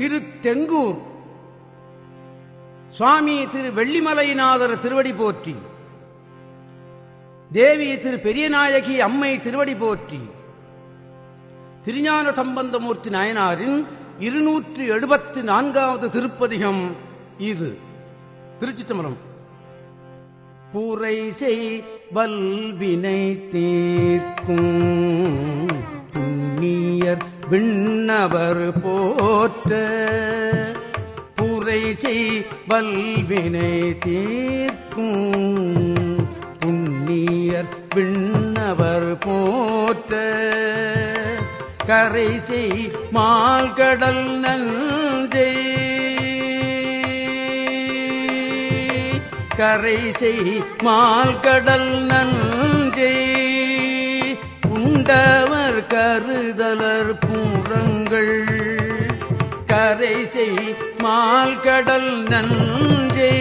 திரு தெங்கூர் சுவாமி திரு வெள்ளிமலைநாதர் திருவடி போற்றி. தேவி திரு பெரியநாயகி அம்மை திருவடி போற்றி. திருஞான சம்பந்தமூர்த்தி நாயனாரின் இருநூற்றி எழுபத்தி நான்காவது திருப்பதிகம் இது. திருச்சிட்டம்பரம் பூரை செய் வல்வினை தீர்க்கும். விண்ணவர் போற்ற புரை செய் தீர்க்கும். புண்ணியர் விண்ணவர் போற்ற கரை செய் மால்கடல் நஞ்சை. கரை செய் மால்கடல் நஞ்சை. உண்டவன் கருதலர் பூரங்கள். கரை செய் மால்கடல் நஞ்சை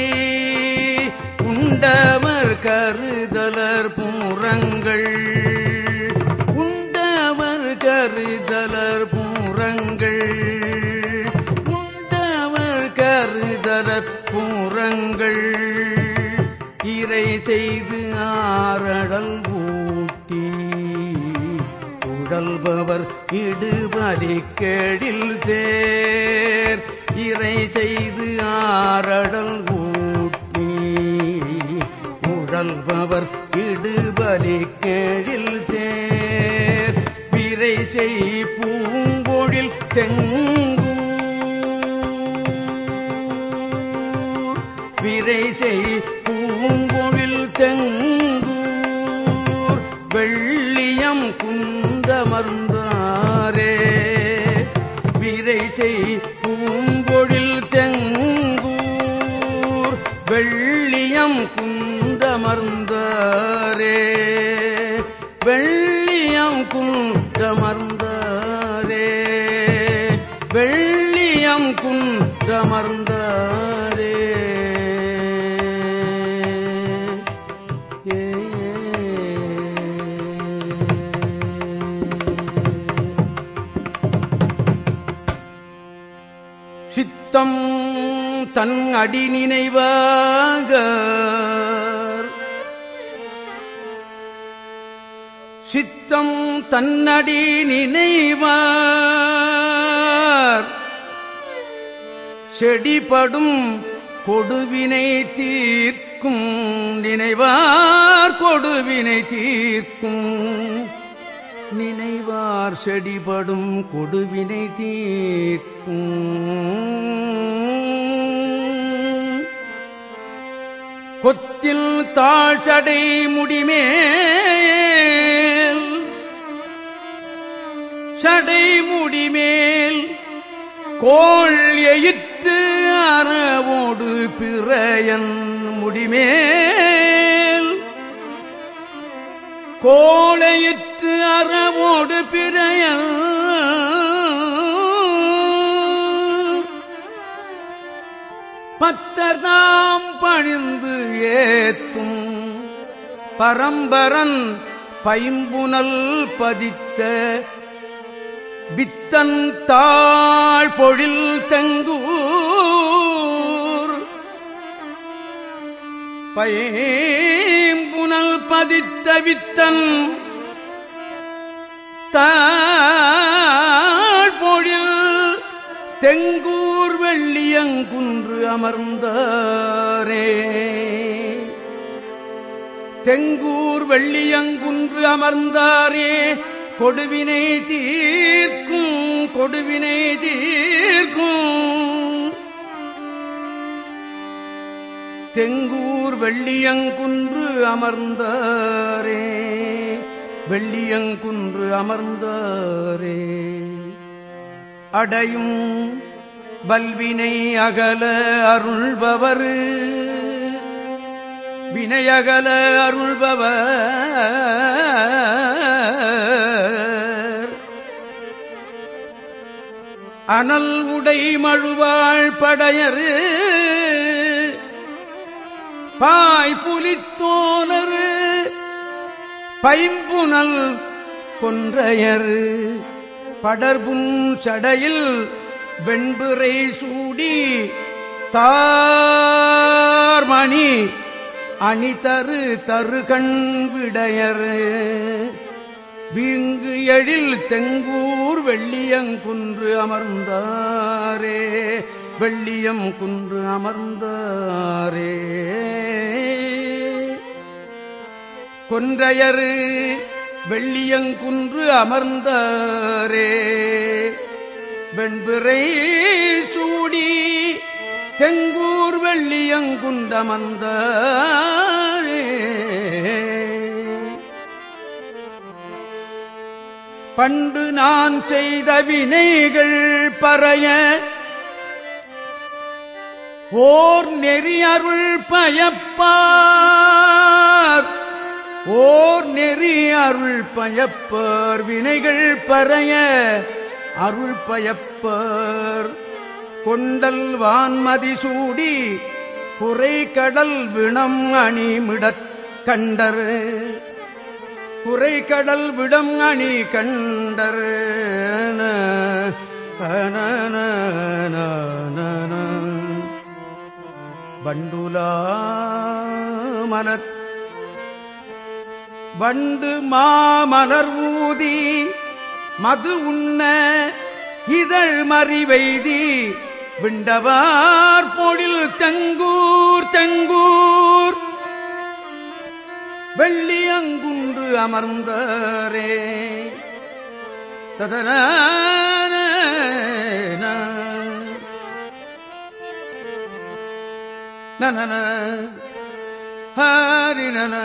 உண்டவர் கருதலர் பூரங்கள். உண்டவர் கருதலர் உடல்பவர் இடுபலி கேடில் சேர். இறை செய்து ஆரடல் ஊட்டி உழல்பவர் இடுபலி கேடில் சேர். விரை செய் பூங்கொழில் தெங்கூர். விரை செய் வெள்ளியம் சித்தம் தன் அடி நினைவாக சித்தம் தன்னடி நினைவார். செடிபடும் கொடுவினை தீர்க்கும் நினைவார். கொடுவினை தீர்க்கும் நினைவார் செடிபடும் கொடுவினை தீர்க்கும். கொத்தில் தாழ்சடை முடிமே சடை முடிமேல் கோள் எயிற்று அறவோடு பிறையன் முடிமே கோளையிற்று அறவோடு பிறையன். பத்தர்தாம் பணிந்து ஏத்தும் பரம்பரன் பைம்புனல் பதித்த வித்தன் தாழ் பொழில் தங்கூர். பைம்புனல் பதித்த வித்தன் தாழ் பொழில் தெங்கூர் வெள்ளியங்குன்று அமர்ந்தாரே. தெங்கூர் வெள்ளியங்குன்று அமர்ந்தாரே கொடுவினை தீர்க்கும் கொடுவினை தீர்க்கும். தெங்கூர் வெள்ளியங்குன்று அமர்ந்தாரே வெள்ளியங்குன்று அமர்ந்தாரே. அடையும் வல்வினை அகல அருள்பவர் வினையகல அருள்பவர். அனல் உடை மழுவாள் படையரு பாய் புலித்தோலரு பைம்புனல் கொன்றையர். படர்புன் சடையில் வெண்புரை சூடி தார்மணி அணி தரு தருகண் விடையர். வீங்கு எழில் தெங்கூர் வெள்ளியங்குன்று அமர்ந்தாரே. வெள்ளியம் குன்று அமர்ந்தாரே. கொன்றையரு வெள்ளியங்குன்று அமர்ந்தாரே. வெண்பிறை சூடி தெங்கூர் வெள்ளியங்குண்டமர்ந்தாரே பண்டு நான் செய்த வினைகள் பறைய ஓர் நெறியருள் பயப்பார். ஓர் நெறி அருள் பயப்பார். வினைகள் பறைய அருள் பயப்பார். கொண்டல் வான்மதி சூடி குறை கடல் விணம் அணிமிடற் கண்டர். குறை கடல் விடம் அணி கண்டர். மலர். வண்டு மாமலர் ஊதி மது உண்ண இதழ் மறிவைதி விண்டவார் பொழில் தங்கூர் தங்கூர் வெள்ளியங்குன்று அமர்ந்தரே ததன நன. ஹரிணன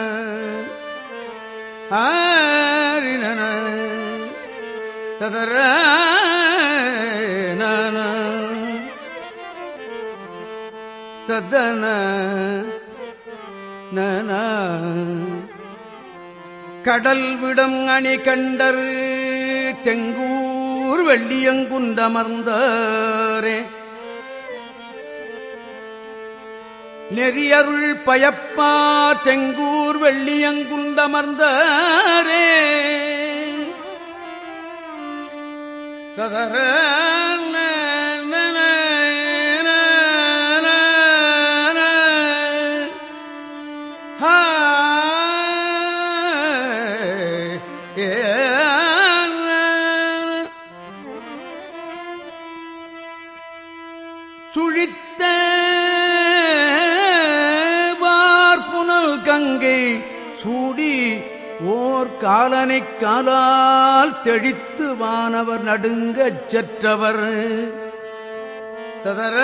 ஹரிணன ததர ததன நன. கடல் விடம் அணி கண்டர் தெங்கூர் வெள்ளியங்குண்டமர்ந்தாரே. நெறியருள் பயப்பா தெங்கூர் வெள்ளியங்குண்டமர்ந்தாரே. கதர சுழித்த காலனைக் காலால் தெழித்து வானவர் நடுங்கச் செற்றவர். ததர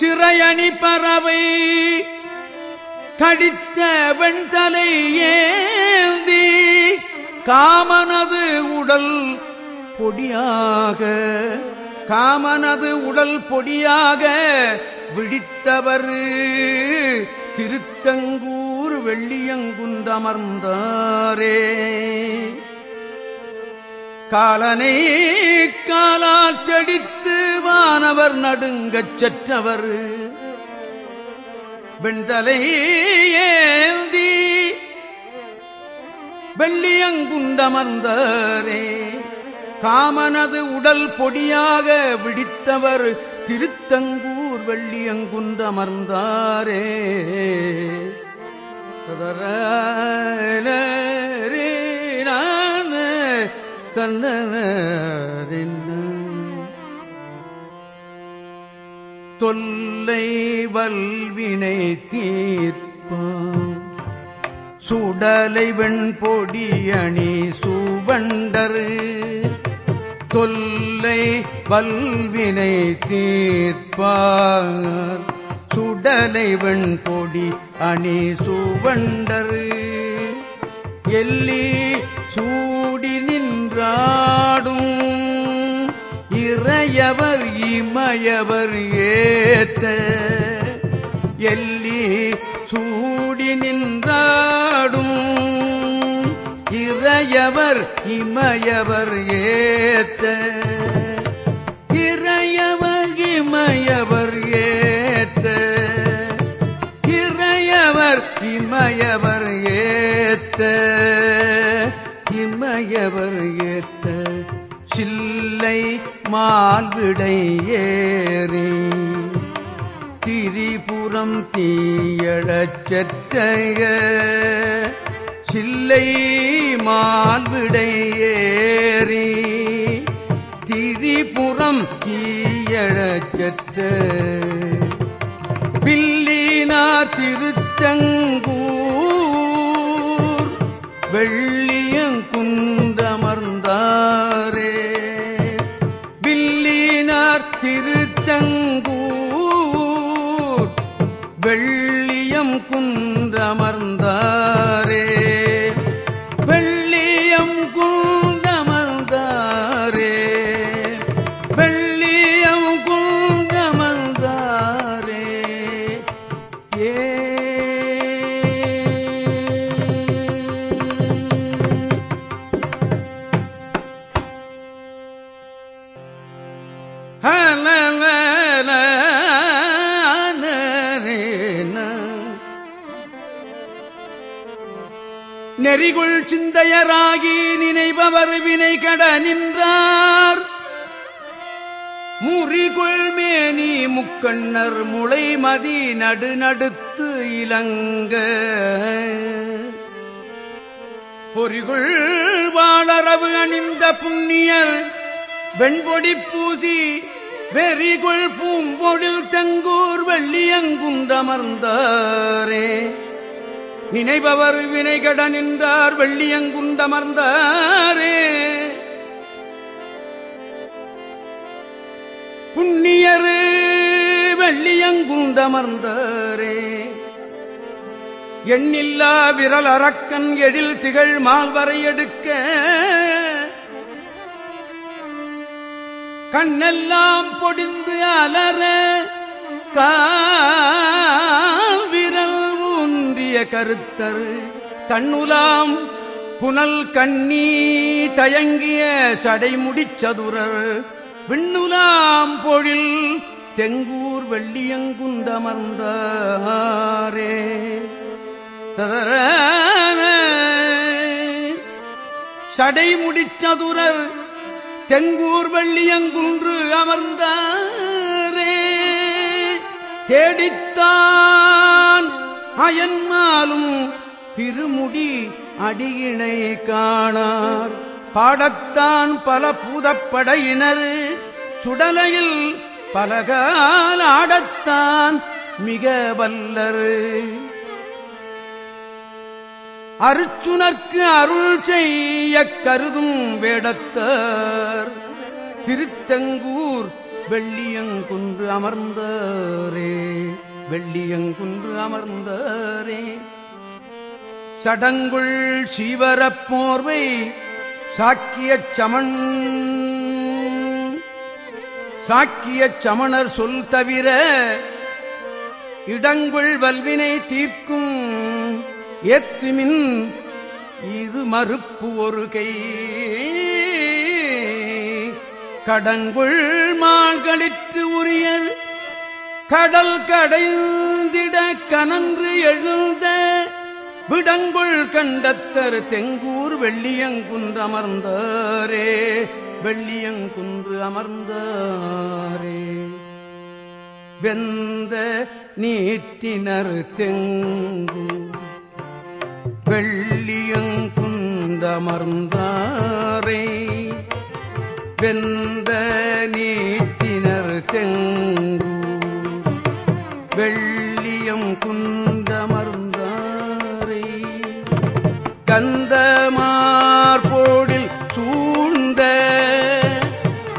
சிறையணி பறவை கடித்த வெண்தலை ஏந்தி காமனது உடல் பொடியாக காமனது உடல் பொடியாக விழித்தவர் திருத்தங்கூர் வெள்ளியங்குன்றமர்ந்தாரே. காலனை காலாற்றடித்து வானவர் நடுங்கச் செற்றவர். வெண்தலை ஏந்தி வெள்ளியங்குண்டமர்ந்தாரே காமனது உடல் பொடியாக விடித்தவர் திருத்தங்கூர் வெள்ளியங்குண்டமர்ந்தாரே தொல்லை வல்வினை தீர்ப்பான் சுடலை வெண்பொடியணி சுவண்டரு தொல்லை பல்வினை தீர்ப்பார். சுடலை வெண்பொடி அணி சூவண்டரு. எல்லி சூடி நின்றாடும். இறையவர் இமயவர் ஏத்த. எல்லி சூடி நின்றாடும். இறையவர் இமயவர் ஏத்த. ஏத்த சில்லை மால்விடை ஏறி திரிபுரம் தீயழச்சற்றைய சில்லை மால்விடை ஏறி திரிபுரம் தீயழச்சற்ற செற்ற பில்லினா திருச்செங்கூர் நெறிகுள் சிந்தையராகி நினைபவர் வினை கட நின்றார். முறிகுள் மேனி முக்கண்ணர் முளை மதி நடுநடுத்து இலங்க. பொறிகுள் வாளரவு அணிந்த புண்ணியர் வெண்பொடி பூசி வெறிகுள் பூம்பொழில் தங்கூர் வெள்ளியங்குண்டமர்ந்தாரே நினைபவர் வினைகட நின்றார் வெள்ளியங்குண்டமர்ந்தாரே. புண்ணியரு வெள்ளியங்குண்டமர்ந்தாரே. எண்ணில்லா விரல் அரக்கன் எழில் திகழ் மால்வரை எடுக்க. கண்ணெல்லாம் பொடிந்து அலற கா ஊன்றிய கருத்தர் தன்னுலாம் புனல் கண்ணி தயங்கிய சடைமுடிச்சதுரர் விண்ணுலாம் பொழில் தெங்கூர் வெள்ளியங்குண்டமர்ந்தாரே. ததர சடைமுடிச்சதுரர் தெங்கூர் வெள்ளியங்குன்று அமர்ந்தாரே. தேடித்தான் அயன்மாலும் திருமுடி அடியினை காணார். பாடத்தான் பல பூதப்படையினர் சுடலையில் பலகால் ஆடத்தான் மிக வல்லர். அருச்சுனர்க்கு அருள் செய்ய கருதும் வேடத்தர் திருத்தங்கூர் வெள்ளியங்குன்று அமர்ந்தரே. வெள்ளியங்குன்று அமர்ந்தாரே. சடங்குள் சீவரப் போர்வை சமன். சாக்கியச் சமணர் சொல் தவிர இடங்குள் வல்வினை தீர்க்கும் ஏற்றுமின் இது மறுப்பு ஒரு கை. கடங்குள் மாள்களிற்று கடல் கடைந்திட கனன்று எழுந்த விடங்குள் கண்டத்தர் தெங்கூர் வெள்ளியங்குன்று அமர்ந்தாரே வெள்ளியங்குன்று அமர்ந்தாரே. வெந்த நீட்டினர் தெங்கு வெள்ளியங்குண்டமர்ந்தாரே வெந்த நீட்டினர் தெங்கு வெள்ளியம் கந்தமார்போடில் சூழ்ந்த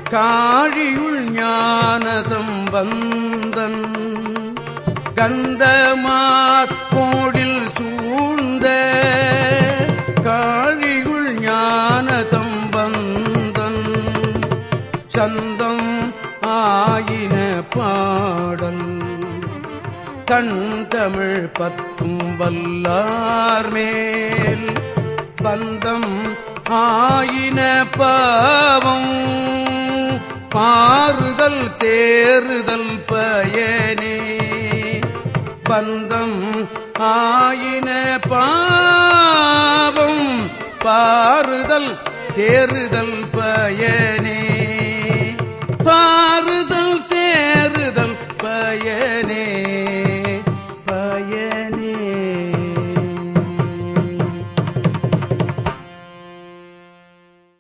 காழியுள் ஞானதம் வந்தன். கந்தமார்போடில் சூழ்ந்த காழியுள் ஞானதம் வந்தன். சந்தம் ஆயின பாடல். தன் தமிழ் பத்தும் வல்லார் மேல். பந்தம் ஆயின பாவம். பாறுதல் தேறுதல் பயனே. பந்தம் ஆயின பாவம். பாறுதல் தேறுதல் பயனே பாறுதல் தேறுதல் பயனே.